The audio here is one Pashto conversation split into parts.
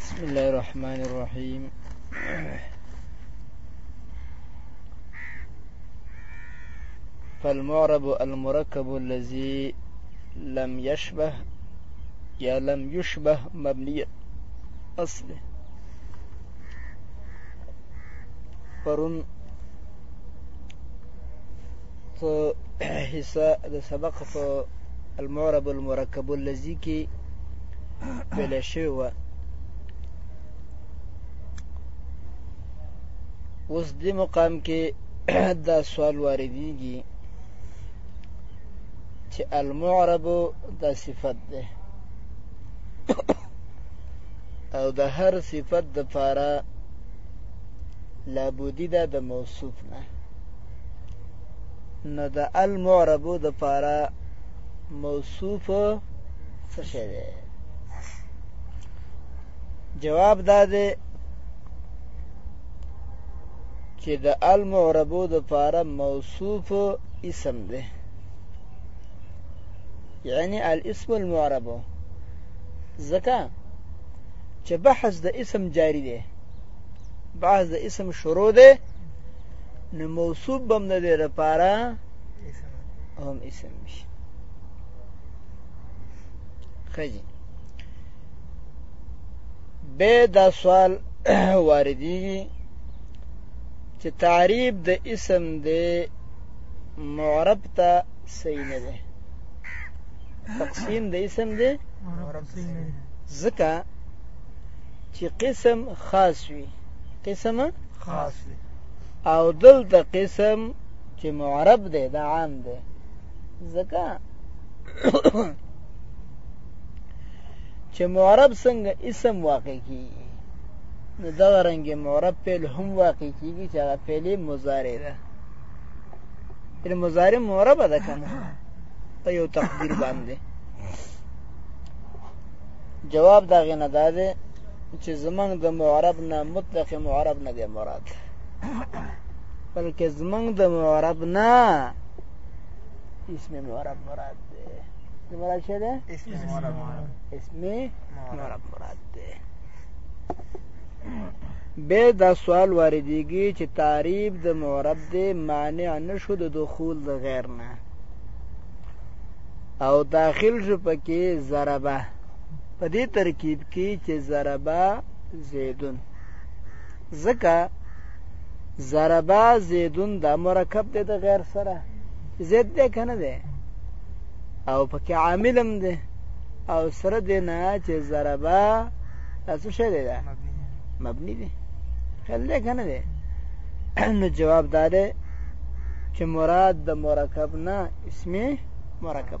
بسم الله الرحمن الرحيم فالمعرب المركب الذي لم يشبه يا لم يشبه مبني أصله فرن څو حصہ د سبق په المعرب المرکب الذي کې ویل شوی و اوس دې مقام کې دا سوال واردېږي چې المعرب دا صفت ده او د هر صفت د پاره لابودی ده د موصوف نه نو د المعربو د پاره موصوف څه شی دی جواب دا دی چې د المعربو د پاره موصوف اسم دی یعنی الاسم المعرب زکه چې بحث د اسم جاری دی بحث د اسم شروع دی نو موصوب بم د دې لپاره هم اسم شي خجی به دا سوال واردېږي چې تعریب د اسم د معرب ته صحیح نه دی تقسیم د اسم دی ځکه چې قسم خاص وي قسم خاص دی او دلته قسم چې معرب دی دا عام دی ځکه چې معرب څنګه اسم واقع کیږي نو دغه رنګ معرب فعل هم واقع کیږي چې هغه فعل مضارع ده فعل مضارع معرب ده کنه په یو تقدیر باندې جواب دا غنه ده چې زمنګ د معرب نه مطلق معرب نه دی مراد بلکې زمنګ د معرب نه اسم معرب مراد دی د مراد شه ده اسم معرب اسم معرب مراد دی به دا سوال واردېږي چې تعریب د معرب دی مانع نشو د دخول د غیر نه او داخل شو پکې ضربه په دې ترکیب کې چې ضربا زیدون ځکه ضربا زیدون دا مرکب دی د غیر سره زید دی که نه دی او پکې عامل هم دی او سره دی نه چې ضربا دا څه شی دی دا مبني دی خیال دی که نه دی نو جواب دا دی چې مراد د مرکب نه اسمي مرکب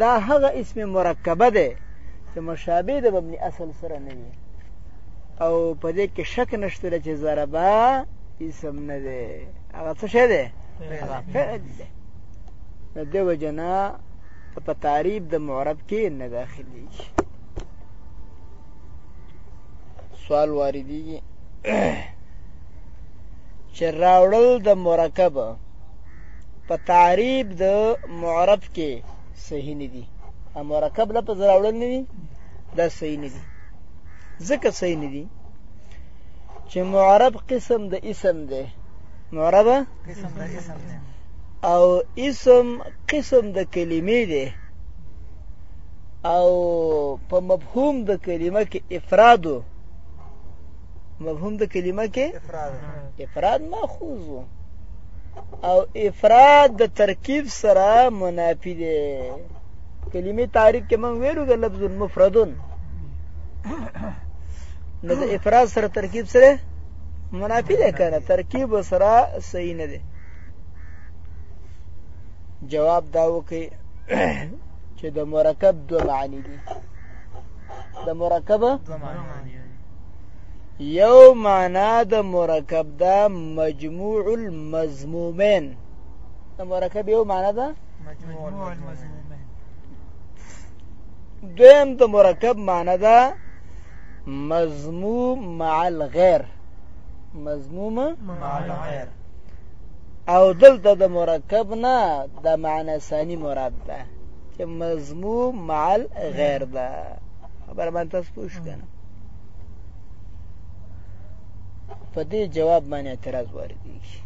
دا هغه اسم مرکبه دی چې مشابه د مبني اصل سره نه وي او په دې کې شک نشته چې ضربه اسم نه دی هغه څه شی دی هغه فعل دی د دې وجه نه په تعریب د معرب کې نه داخلېږي سوال واردېږي چې راوړل د مرکب په تعریب د معرب کې صحیح نه دي مرکب لفظ راوړل نه دي دا صحیح نه دي ځکه صحیح نه دي چې معرب قسم د اسم دی معرب قسم د اسم دی او اسم قسم د کلمې دی او په مفهوم د کلمه کې افرادو مفهوم د کلمه کې افراد افراد ماخوذ او افراد د ترکیب سره منافی دی کلمه تعریف کې موږ ویلو د لفظ مفردون نو د افراد سره ترکیب سره منافی دی کنه ترکیب سره صحیح نه دی جواب دا وکي چې د مرکب دوه معنی دي د مرکب دوه معنی یو معنا د مرکب دا مجموع المضمومین د مرکب یو معنا ده مجموع المضمومین دویم د مرکب معنا ده مضموم مع الغیر مضموم مع الغیر او دلته د مرکب نه د معنا ثانی مراد ده چې مضموم مع الغیر ده خبر باندې تاسو پوښتنه په دې جواب باندې اعتراض واردېږي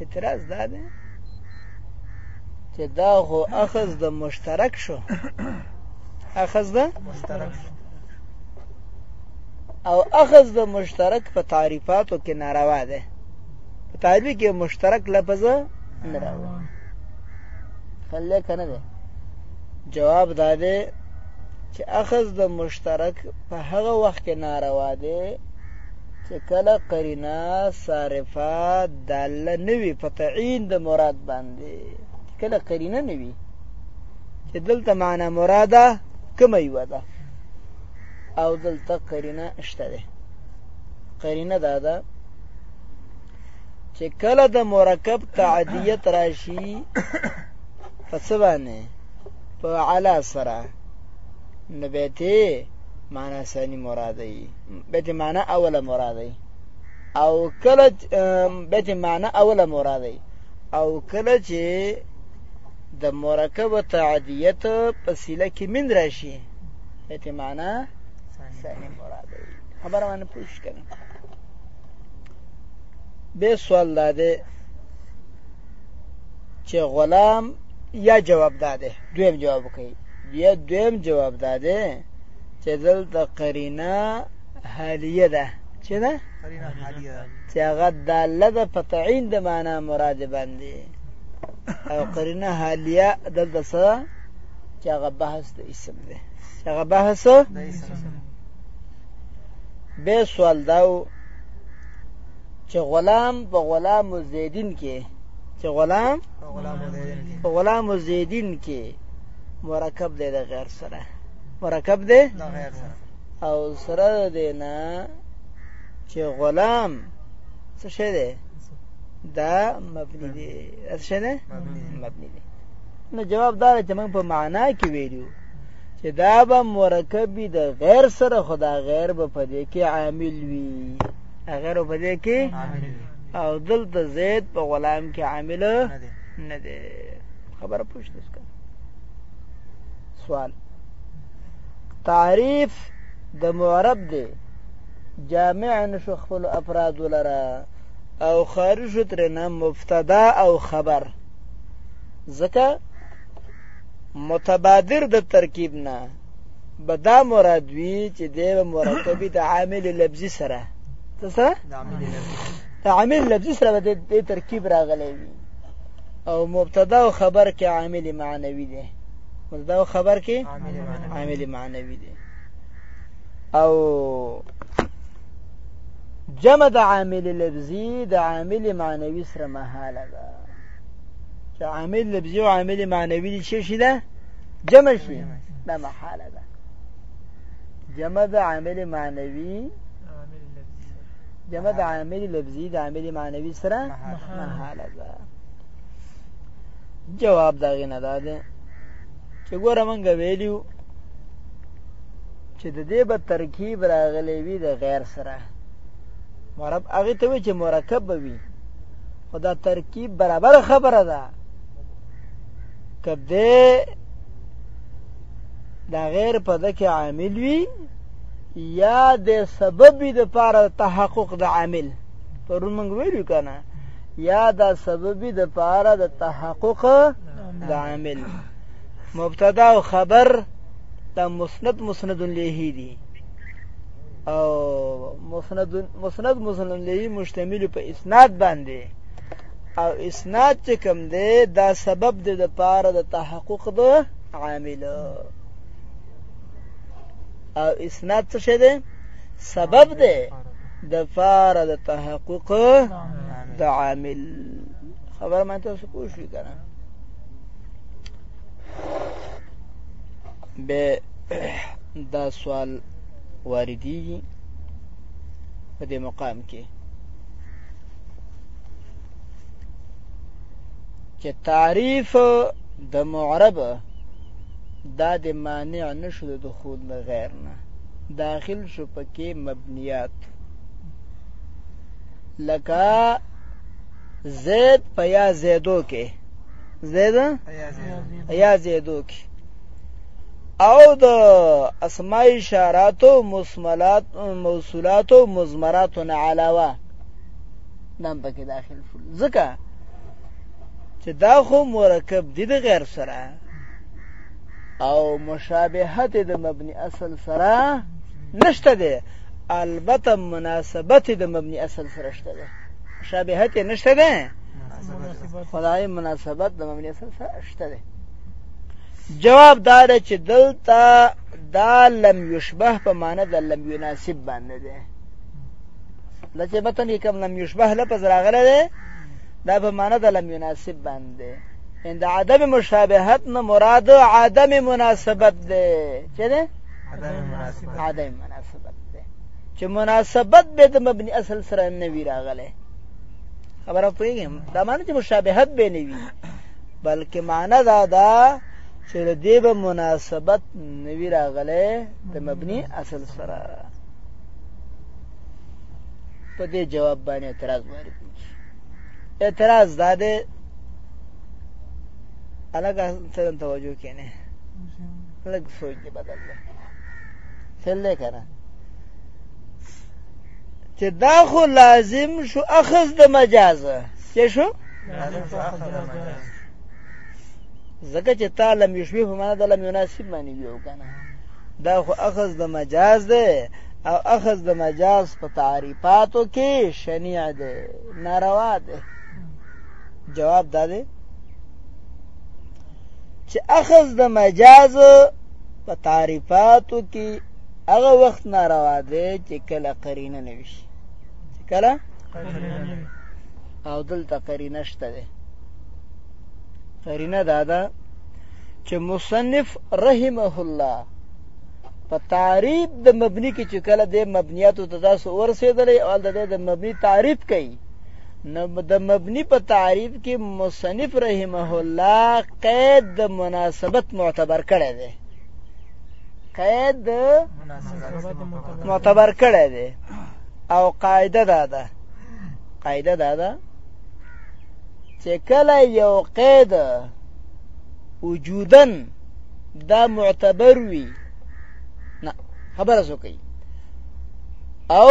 اعتراض دا دی چې دا خو اخذ د مشترک شو اخذ د مشترک شو او اخذ د مشترک په تعریفاتو کې ناروا ده په تعریف کې مشترک لفظ نه راوړي خلک نه ده جواب دا دی چې اخذ د مشترک په هغه وخت کې ناروا دی چې کله قرینه صارفه داله نه وي په تعین د مراد باندې کله قرینه نه وي چې دلته معنا مراده کومه یوه ده او دلته قرینه شته ده قرینه دا ده چې کله د مرکب تعدیت راشي په څه باندې په علا سره نو بیت معنا ثانی مراد دی بیت معنا اوله مراد دی او کله بیت معنا اوله مراد دی او کله چې د مرکب تعدیت په سیله کې من راشي بیت معنا ثانی مراد دی خبره باندې پوښ کنه به سوال ده چې غلام یا جواب داده دویم جواب کوي یا دویم جواب داده چې دلته قرینه حالیه ده چې ده قرینه حالیه ده چې هغه داله ده په تعین د معنا مراد باندې او قرینه حالیه دلته څه چې هغه بحث د اسم ده چې هغه بحث د اسم به سوال داو چې غلام په غلام زیدین کې چې غلام په غلام زیدین کې مرکب دی د غیر سره مرکب دی د غیر سره او سره دی نه چې غلام څه شی دی دا مبني دی څه شی دی مبني دی نو جواب دا چې موږ په معنا کې ویلو چې دا به مرکب وي د غیر سره خدا غیر به په دې کې عامل وي غیر په دې کې عامل وي او دلته زید په غلام کې عامل نه دی خبره پوښتنه وکړه سوال تعریف د معرب دی جامع نشو خپل افراد لره او خارج ترنه مبتدا او خبر ځکه متبادر د ترکیب نه به دا مراد وي چې دی به مرکبي د عامل لفظي سره سره د عامل لفظي سره به د ترکیب راغلی وي او مبتدا او خبر کې عامل معنوي دی مبتدا او خبر کې عامل معنوي دی او جمع د عامل لفظي د عامل معنوي سره مهاله ده چې عامل لفظي او عامل معنوي دي شي ده جمع شي دا محاله ده جمع د عامل معنوي جمع د عامل لفظي د عامل معنوي سره محاله ده جواب دا غنه ده چې ګوره مونږ ویلیو چې د دې به ترکیب راغلی وي د غیر سره مرب هغه ته وی چې مرکب به وي خدا ترکیب برابر خبره ده کده دا غیر په ده کې عامل وي یا د سبب وي د پاره تحقق د عامل پرون موږ ویلو که نه یا دا سبب وي د پاره د تحقق د عامل مبتدا او خبر دا مسند مسند له دي او مسند مسند مسند له مشتمل په اسناد باندې او اسناد چې کوم دی دا سبب دی د پاره د تحقق د عامل او اسناد څه شه ده سبب ده د فار د تحقق د عامل خبر ما تاسو پوه شئ کنه به دا سوال واردی په دې مقام کې چې تعریف د معرب دا د مانع نشو د دخول نه غیر نه داخل شو پکې مبنیات لکه زید په یا زیدو کې زید یا زیدو کې او د اسماء اشارات او مسملات موصولات او مزمرات نه علاوه نام پکې داخل شول ځکه چې دا خو مرکب دي د غیر سره او مشابهت د مبني اصل سره نشته دی البته مناسبت د مبني اصل سره شته دی مشابهت نشته دی خدای مناسبت د مبني اصل سره شته دی جواب دار چې دلته دا لم یشبه په معنی د لم یناسب باندې دی لکه بتن کوم لم یشبه لپس راغله ده دا په معنا د لم يناسب باندې ان د عدم مشابهت نه مراد عدم مناسبت ده چې ده عدم مناسبت عدم مناسبت ده چې مناسبت به د مبني اصل سره نه وی راغله خبره پوهیږم دا معنی چې مشابهت به نه وي بلکې معنی دا ده چې د دې به مناسبت نه وی راغله د مبني اصل سره په دې جواب باندې اعتراض وارد اعتراض دا دی الګ سره توجه کینه لږ سوچ دی بدل دی تل دی کنه چې دا خو لازم شو اخذ د مجاز څه شو لازم شو اخذ د مجاز زکه چې تا لم یشبه په معنا د لم یناسب معنی یو کنه دا خو اخذ د مجاز دی او اخذ د مجاز په تعریفاتو کې شنیع دی ناروا دی جواب دا دی چې اخذ د مجاز په تعریفاتو کې هغه وخت ناروا دی چې کله قرینه نه وي چې کله او دلته قرینه شته ده قرینه دا ده چې مصنف رحمه الله په تعریف د مبني کې چې کله د مبنیاتو ته تاسو ورسېدلې او د د مبني تعریف کوي نو د مبني په تعریف کې مصنف رحمه الله قید د مناسبت معتبر کړی دی قید د معتبر کړی دی او قاعده دا ده قاعده دا ده چې کله یو قید وجودن دا معتبر وي نه خبره سو کوي او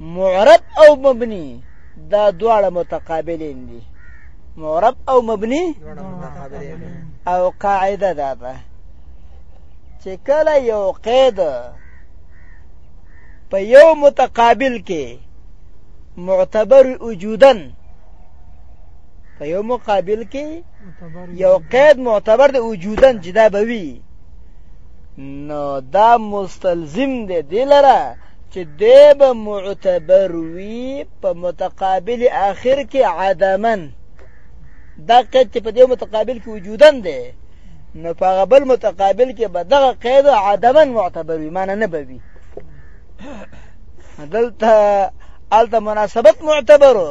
معرب او مبني دا دواړه متقابلین دي معرب او مبني او قاعده دا ده چې کله یو قید په یو متقابل کې معتبر وجودن په یو مقابل کې یو قید معتبر دی وجودن چې دا به وي نو دا مستلزم دی دی لره چې دی به معتبر وي په متقابل آخر کې عدمن دا قید چې په دې متقابل کې وجودن دی نو په هغه بل متقابل کې به دغه قید عدمن معتبر وي معنی نه به وي دلته الته مناسبت معتبرو